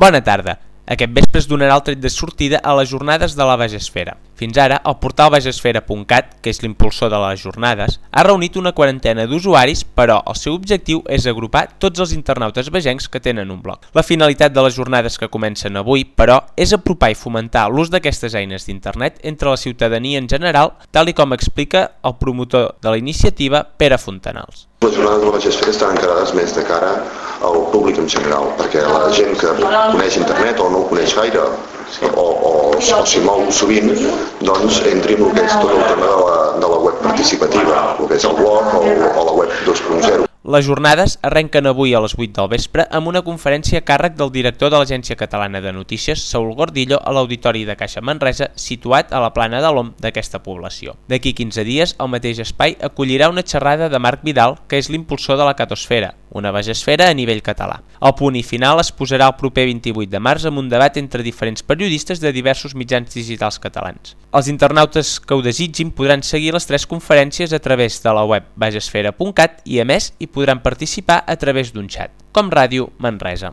Bona tarda. Aquest vespre es donarà el tret de sortida a les jornades de la Bagesfera. Fins ara, el portal bagesfera.cat, que és l'impulsor de les jornades, ha reunit una quarantena d'usuaris, però el seu objectiu és agrupar tots els internautes vegencs que tenen un blog. La finalitat de les jornades que comencen avui, però, és apropar i fomentar l'ús d'aquestes eines d'internet entre la ciutadania en general, tal i com explica el promotor de la iniciativa, Pere Fontanals. Les jornades de la Bagesfera estan encarades més de cara al públic en general, perquè la gent que coneix internet o no ho coneix gaire, o, o, o s'hi mou sovint, doncs entri en el que és tot el tema de la, de la web participativa, el que és el blog o, o la web 2.0. Les jornades arrenquen avui a les 8 del vespre amb una conferència a càrrec del director de l'Agència Catalana de Notícies, Saúl Gordillo, a l'Auditori de Caixa Manresa, situat a la plana de l'OM d'aquesta població. D'aquí 15 dies, el mateix espai acollirà una xerrada de Marc Vidal, que és l'impulsor de la Catosfera, una bagesfera a nivell català. El punt i final es posarà el proper 28 de març amb un debat entre diferents periodistes de diversos mitjans digitals catalans. Els internautes que ho desitgin podran seguir les tres conferències a través de la web bagesfera.cat i a més hi podran participar a través d'un xat, com Ràdio Manresa.